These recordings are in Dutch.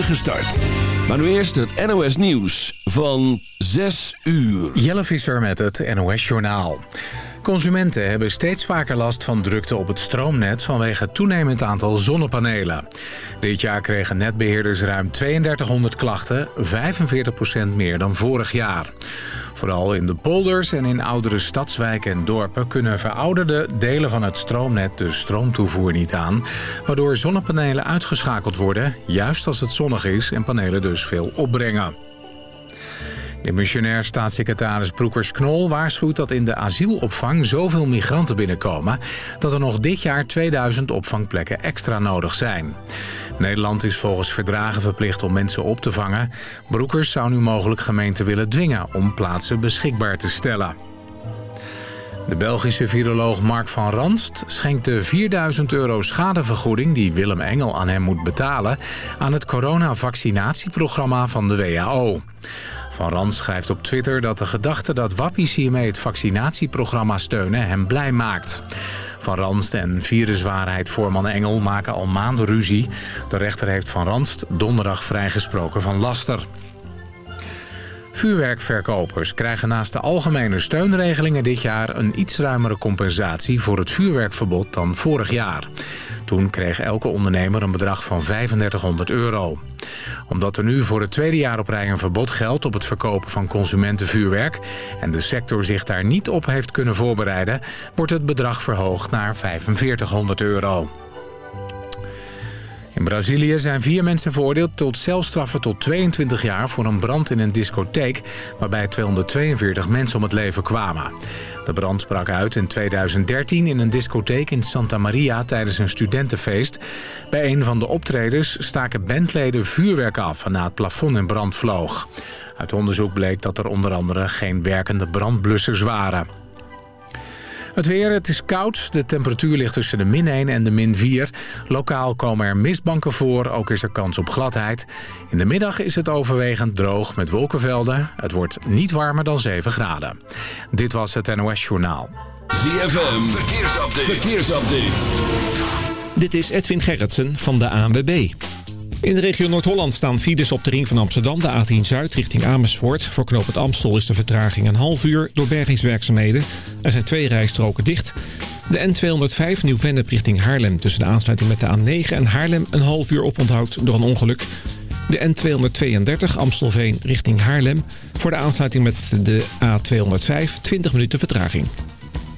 start. Maar nu eerst het NOS Nieuws van 6 uur. Jelle Visser met het NOS Journaal. Consumenten hebben steeds vaker last van drukte op het stroomnet vanwege het toenemend aantal zonnepanelen. Dit jaar kregen netbeheerders ruim 3200 klachten, 45% meer dan vorig jaar. Vooral in de polders en in oudere stadswijken en dorpen kunnen verouderde delen van het stroomnet de stroomtoevoer niet aan, waardoor zonnepanelen uitgeschakeld worden, juist als het zonnig is en panelen dus veel opbrengen. De missionair staatssecretaris Broekers-Knol waarschuwt dat in de asielopvang zoveel migranten binnenkomen... dat er nog dit jaar 2000 opvangplekken extra nodig zijn. Nederland is volgens verdragen verplicht om mensen op te vangen. Broekers zou nu mogelijk gemeenten willen dwingen om plaatsen beschikbaar te stellen. De Belgische viroloog Mark van Ranst schenkt de 4000 euro schadevergoeding... die Willem Engel aan hem moet betalen... aan het coronavaccinatieprogramma van de WHO. Van Rans schrijft op Twitter dat de gedachte dat wappies hiermee het vaccinatieprogramma steunen hem blij maakt. Van Ranst en viruswaarheid voorman Engel maken al maanden ruzie. De rechter heeft Van Ranst donderdag vrijgesproken van laster. Vuurwerkverkopers krijgen naast de algemene steunregelingen dit jaar... een iets ruimere compensatie voor het vuurwerkverbod dan vorig jaar. Toen kreeg elke ondernemer een bedrag van 3500 euro. Omdat er nu voor het tweede jaar op rij een verbod geldt op het verkopen van consumentenvuurwerk... en de sector zich daar niet op heeft kunnen voorbereiden... wordt het bedrag verhoogd naar 4500 euro. In Brazilië zijn vier mensen veroordeeld tot celstraffen tot 22 jaar... voor een brand in een discotheek waarbij 242 mensen om het leven kwamen. De brand brak uit in 2013 in een discotheek in Santa Maria tijdens een studentenfeest. Bij een van de optredens staken bandleden vuurwerk af... na het plafond in brand vloog. Uit onderzoek bleek dat er onder andere geen werkende brandblussers waren. Het weer, het is koud. De temperatuur ligt tussen de min 1 en de min 4. Lokaal komen er mistbanken voor, ook is er kans op gladheid. In de middag is het overwegend droog met wolkenvelden. Het wordt niet warmer dan 7 graden. Dit was het NOS Journaal. ZFM, verkeersupdate. verkeersupdate. Dit is Edwin Gerritsen van de ANWB. In de regio Noord-Holland staan files op de ring van Amsterdam, de A10 Zuid richting Amersfoort. Voor knoop het Amstel is de vertraging een half uur door bergingswerkzaamheden. Er zijn twee rijstroken dicht. De N205 Nieuw-Vennep richting Haarlem tussen de aansluiting met de A9 en Haarlem een half uur oponthoud door een ongeluk. De N232 Amstelveen richting Haarlem voor de aansluiting met de A205 20 minuten vertraging.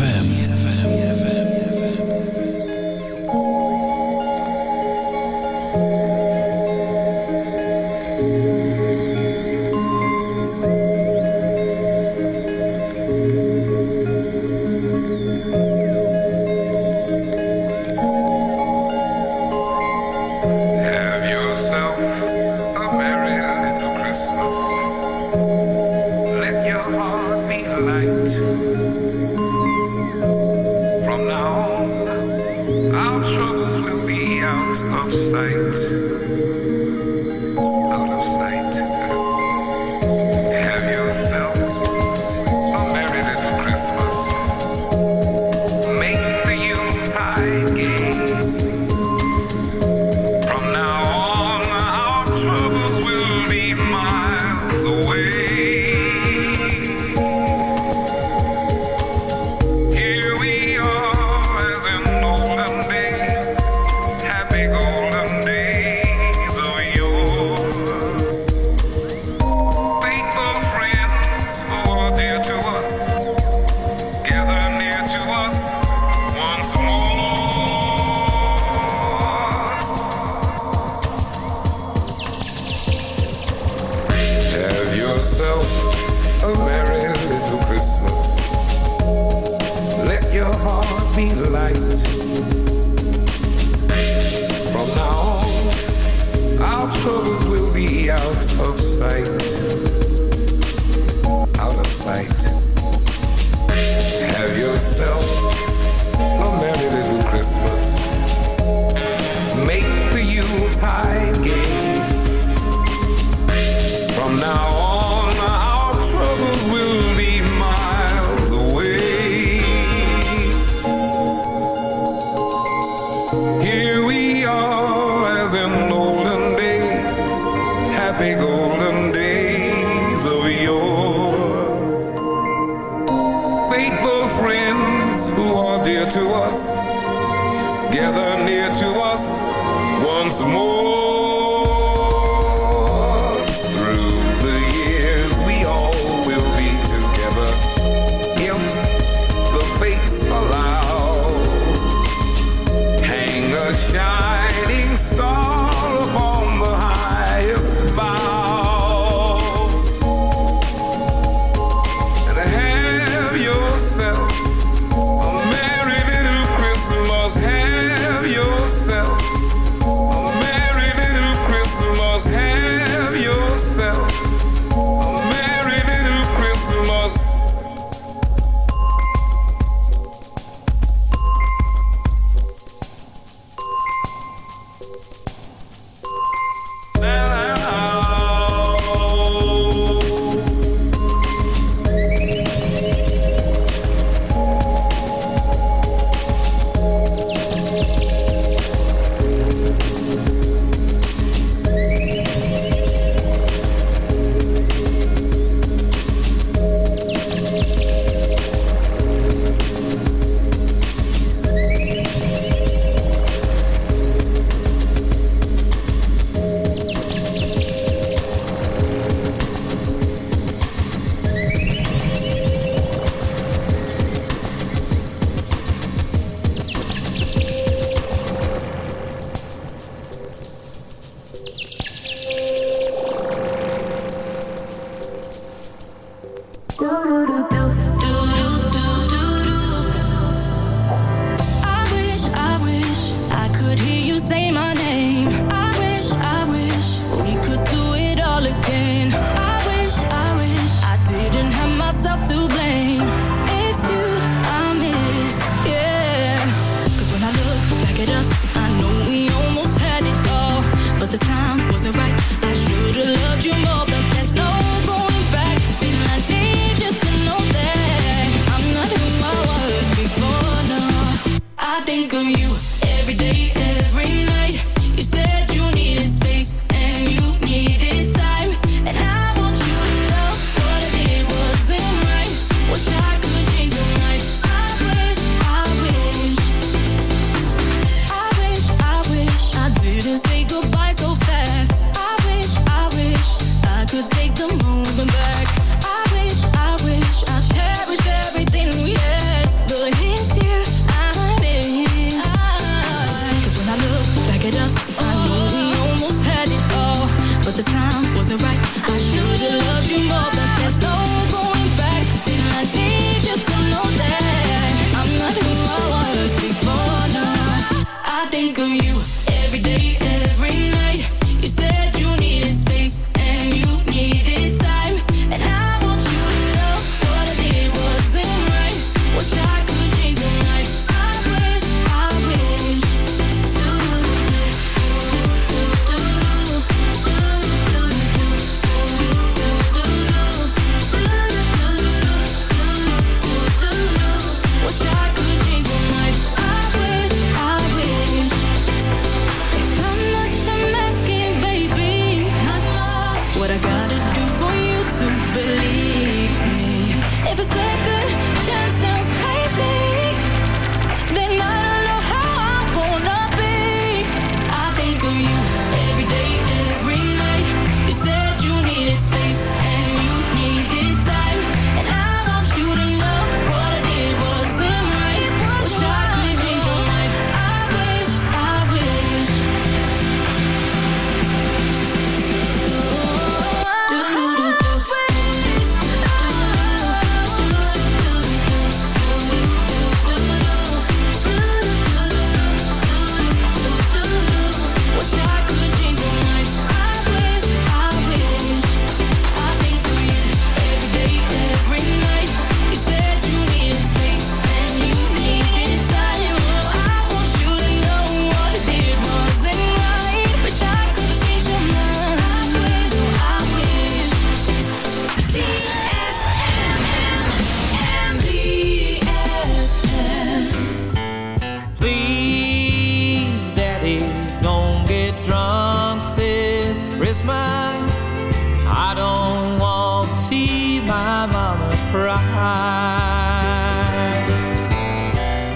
ZFM. out of sight, out of sight. Have yourself a merry little Christmas. Make the Yuletide gay. From now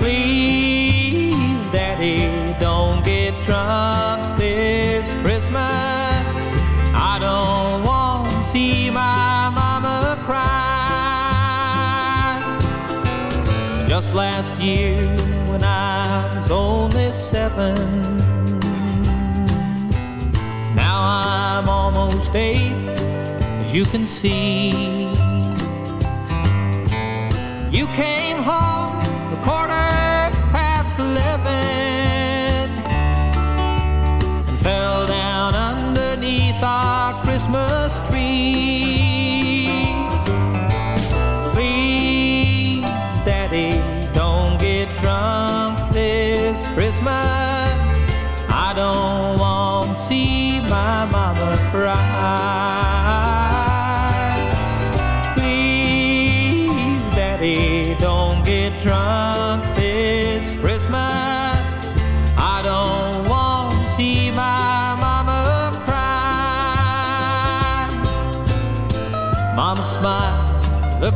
Please, Daddy, don't get drunk this Christmas. I don't want to see my mama cry. Just last year, when I was only seven, now I'm almost eight, as you can see.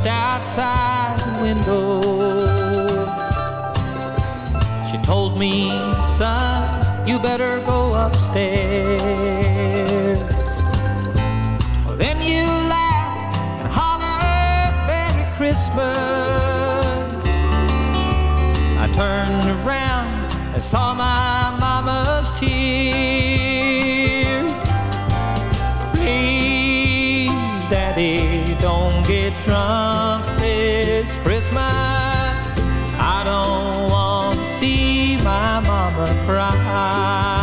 outside the window. She told me, son, you better go upstairs. Christmas. I don't want to see my mama cry.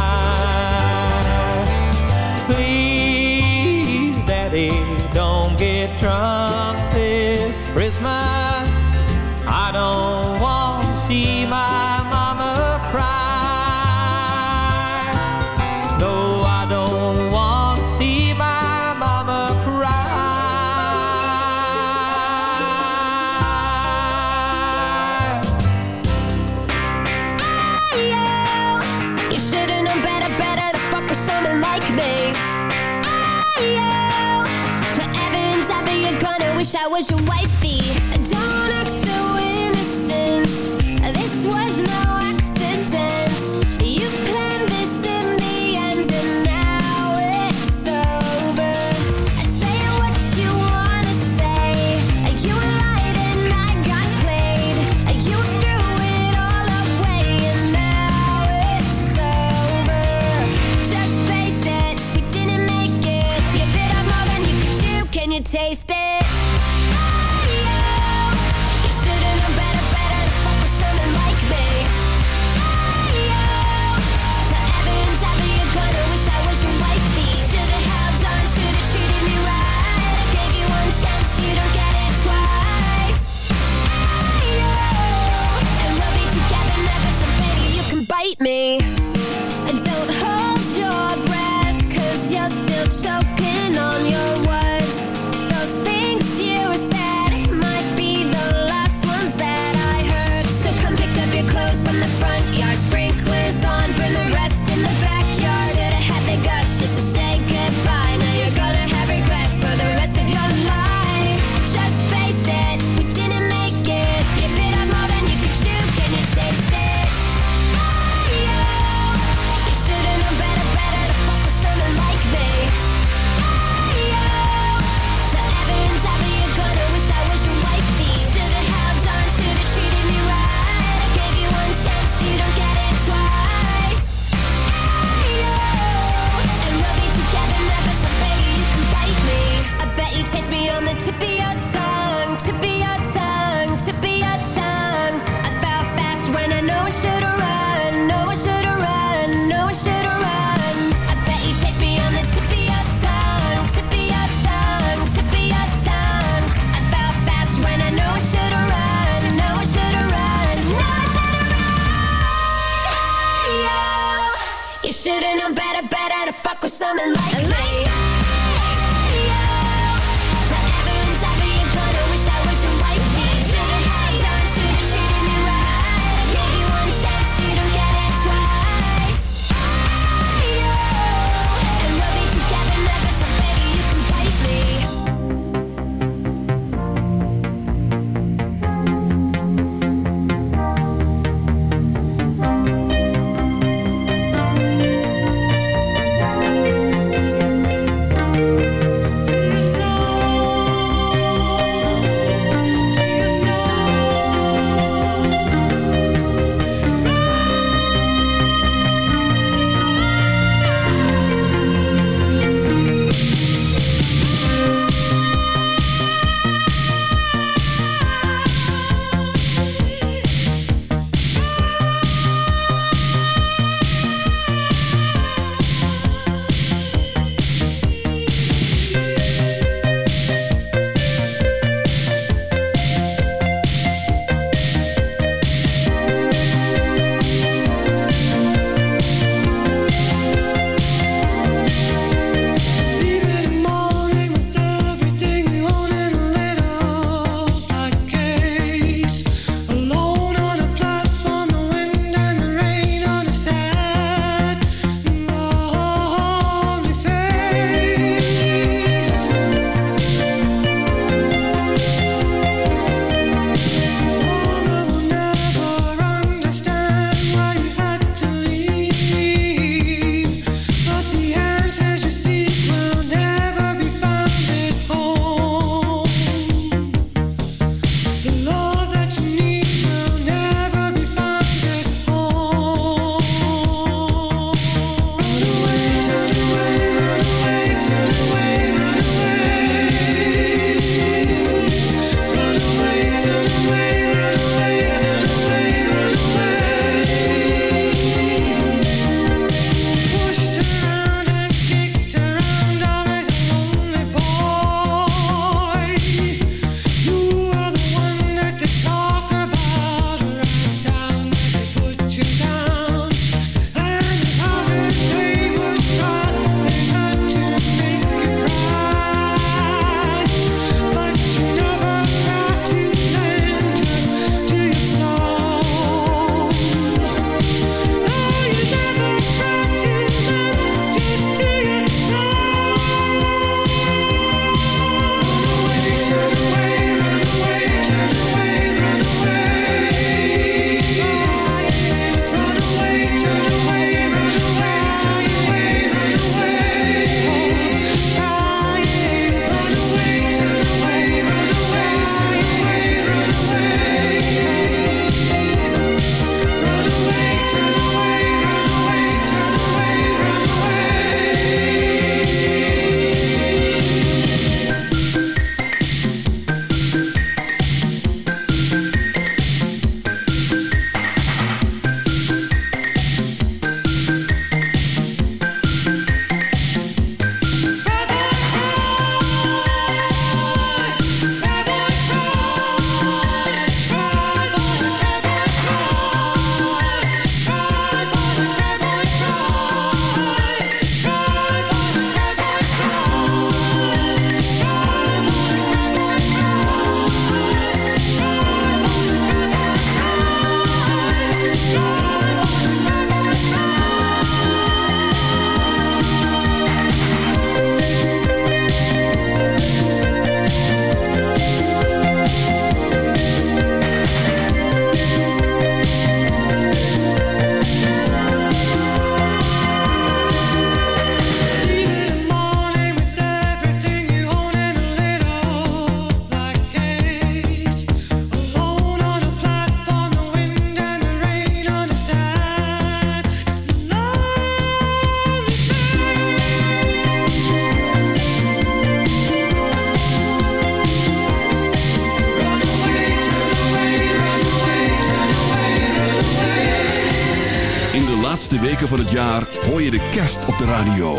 van het jaar hoor je de kerst op de radio.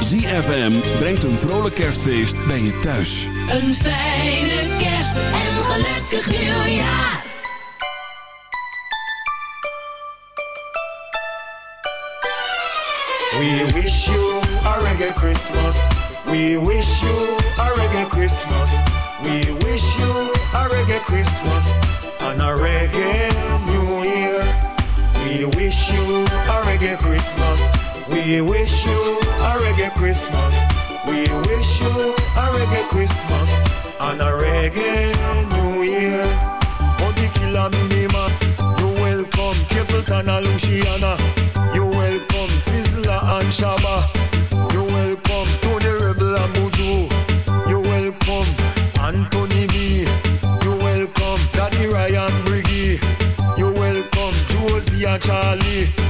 ZFM brengt een vrolijk kerstfeest bij je thuis. Een fijne kerst en een gelukkig nieuwjaar. We wish you a reggae Christmas. We wish you a reggae Christmas. We wish you a reggae Christmas. And a reggae reggae Christmas. We wish you a reggae Christmas. We wish you a reggae Christmas and a reggae New Year. Oh, Body killer minima. You welcome Capleton and Luciana. You welcome Sizzler and Shaba. You welcome to the Rebel and Buju. You welcome Anthony B. You welcome Daddy Ryan Briggy. You welcome Josie and Charlie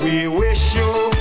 we wish you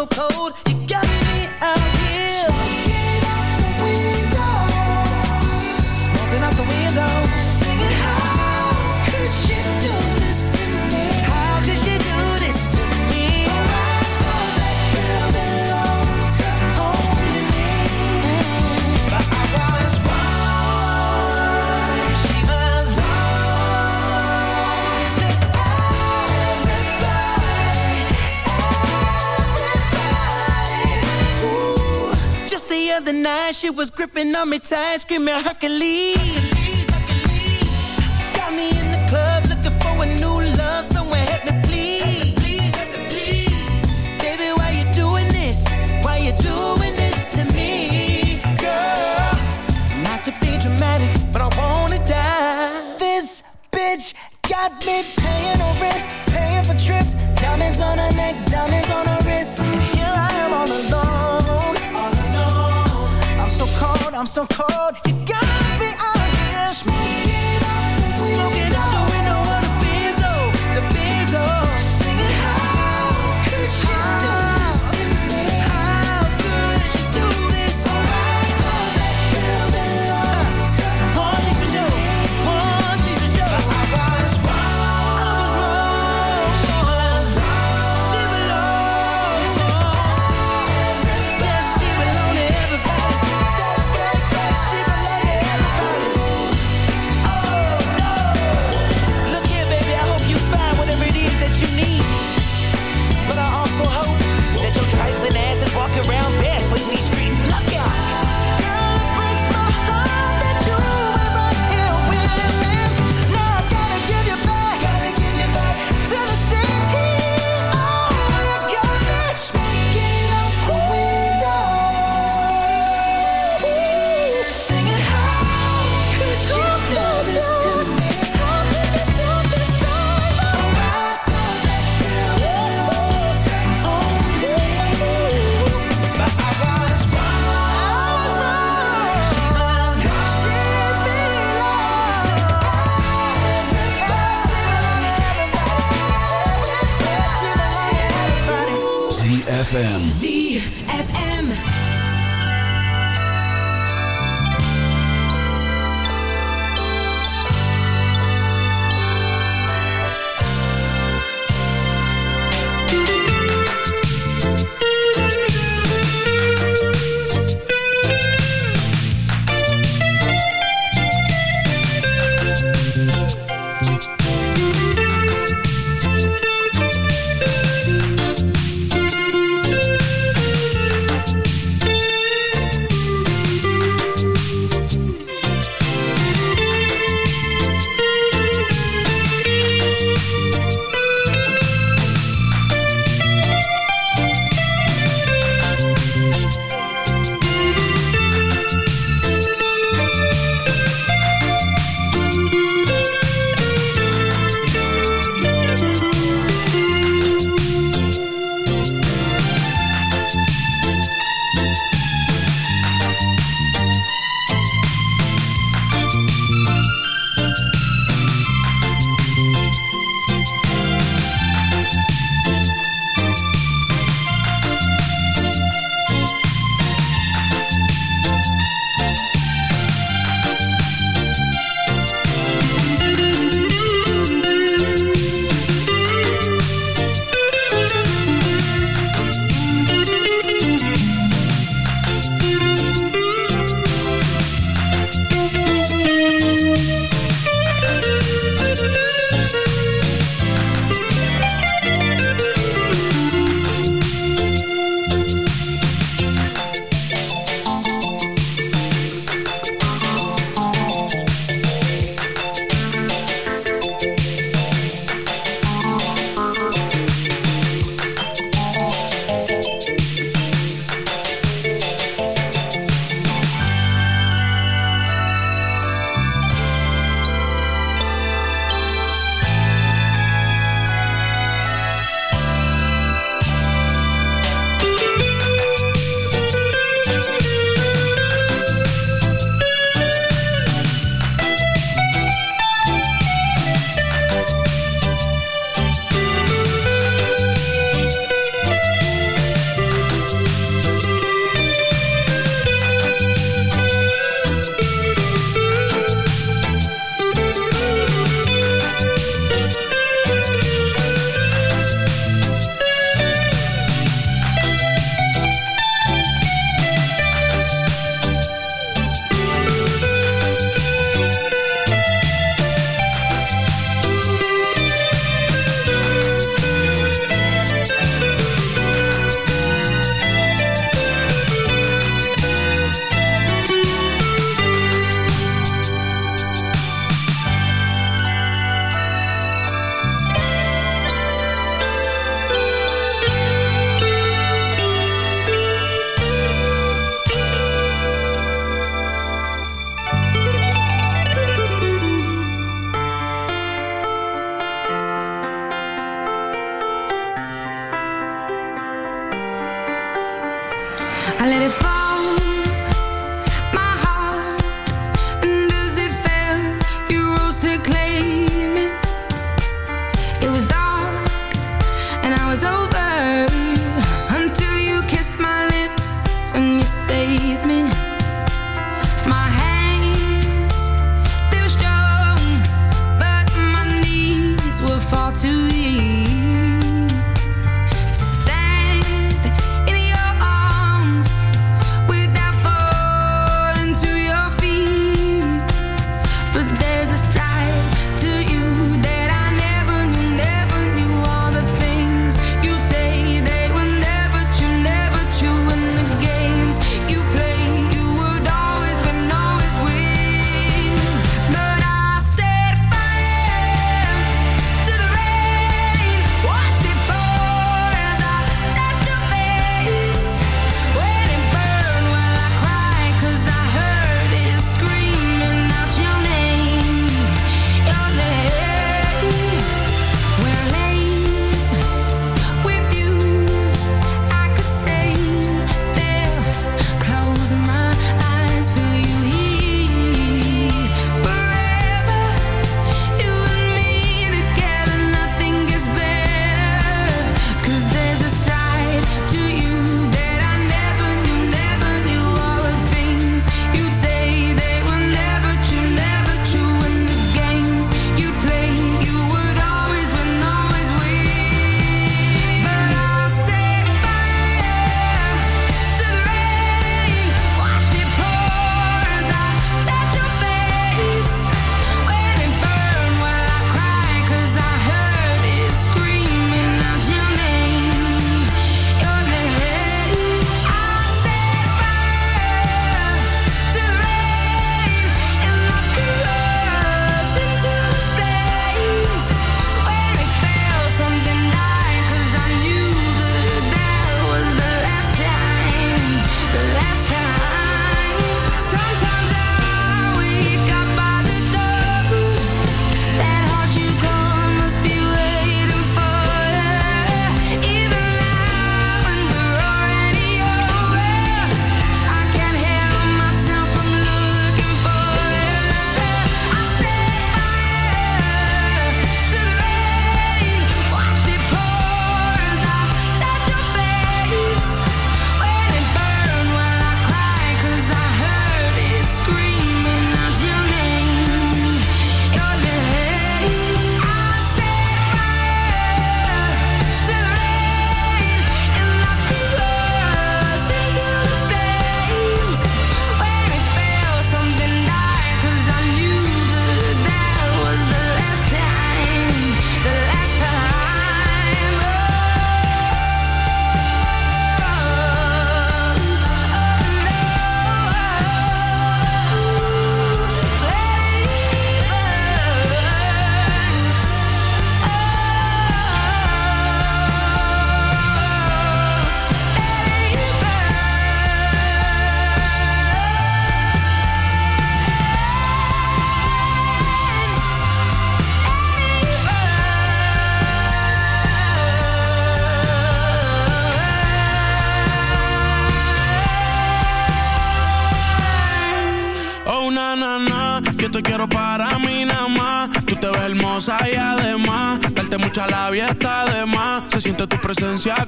so cold. other night, she was gripping on me tight, screaming Hercules. So cold. You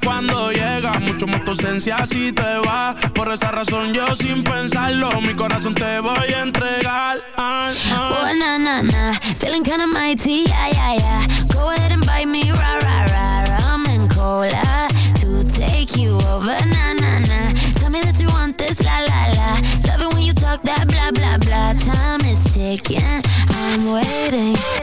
cuando llega, mucho más tu ausencia si te va. Por esa razón yo sin pensarlo, mi corazón te voy a entregar. Oh na na na, feeling kinda mighty, yeah yeah yeah. Go ahead and buy me rah rah rah rum and cola to take you over. Na na na, tell me that you want this, la la la. Love it when you talk that blah blah blah. Time is ticking, I'm waiting.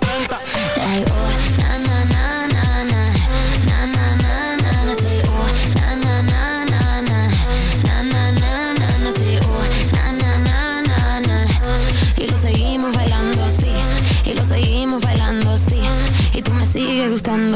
no tranquilo.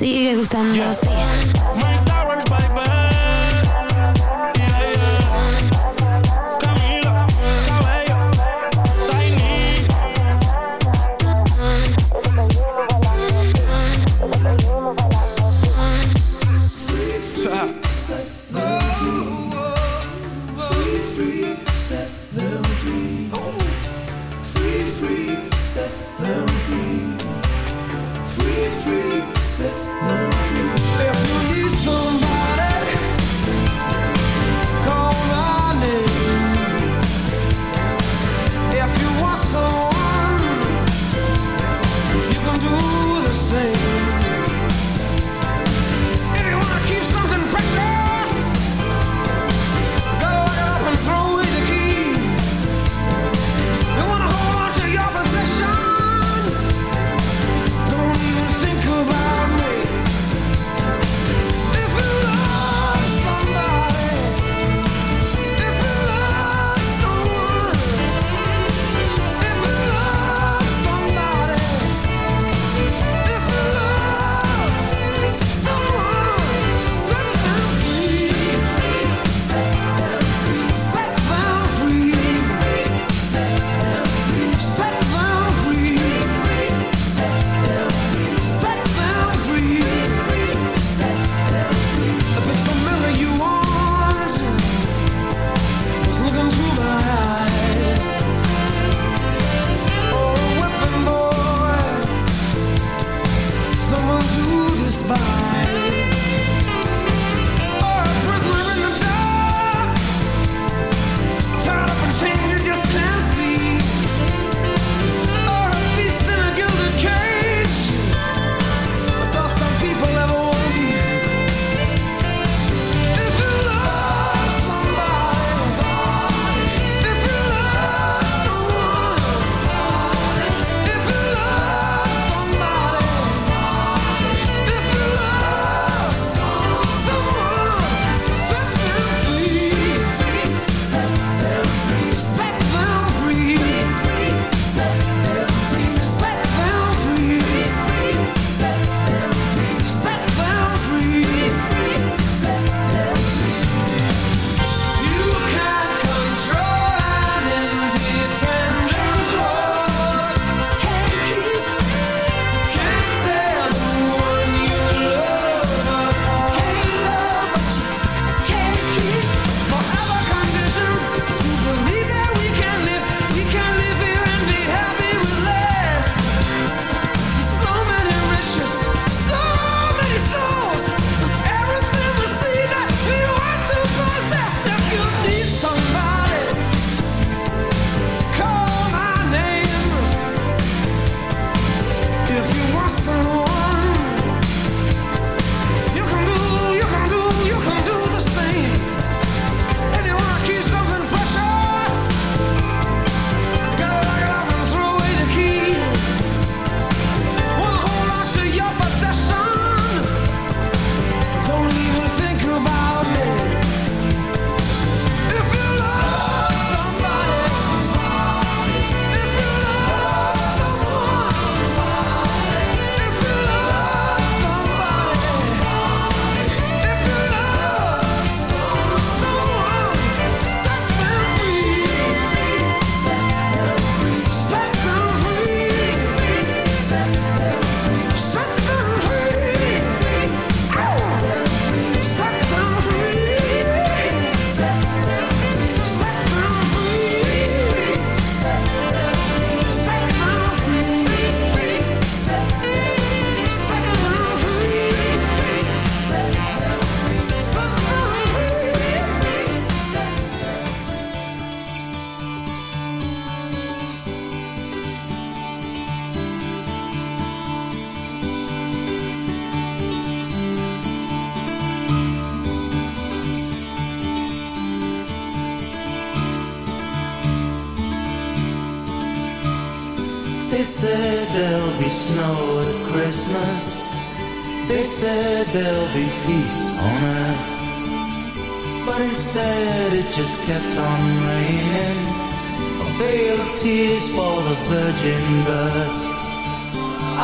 sigue gustando,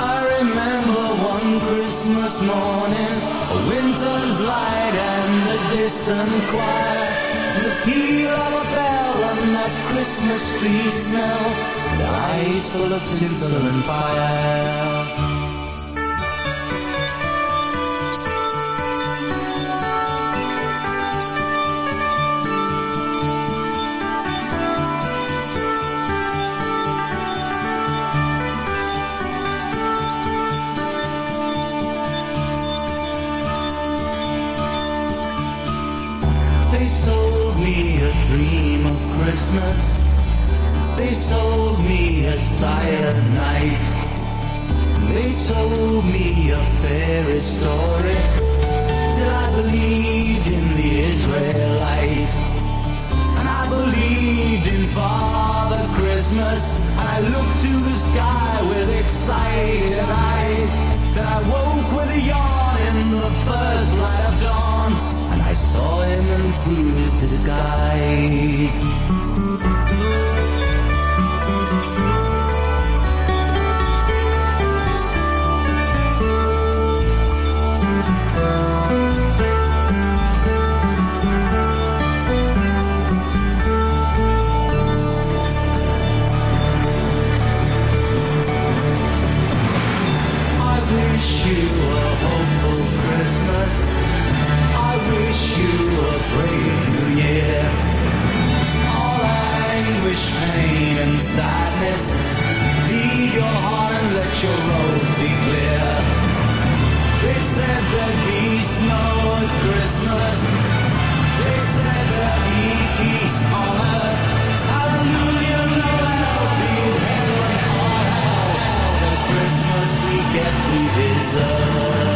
I remember one Christmas morning, a winter's light and a distant choir, and the peal of a bell and that Christmas tree smell, and eyes full of tinsel and fire. Me a fairy story till I believed in the Israelite. And I believed in Father Christmas. And I looked to the sky with excited eyes. Then I woke with a yawn in the first light of dawn. And I saw him in his disguise. You a brave new year. All anguish, pain, and sadness. Your heart and let your road be clear. They said there'd be snow at Christmas. They said there'd be peace on earth. Hallelujah, be heaven Christmas we get we deserve.